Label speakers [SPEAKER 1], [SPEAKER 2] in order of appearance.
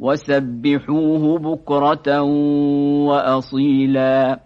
[SPEAKER 1] وسبحوه بكرة وأصيلا.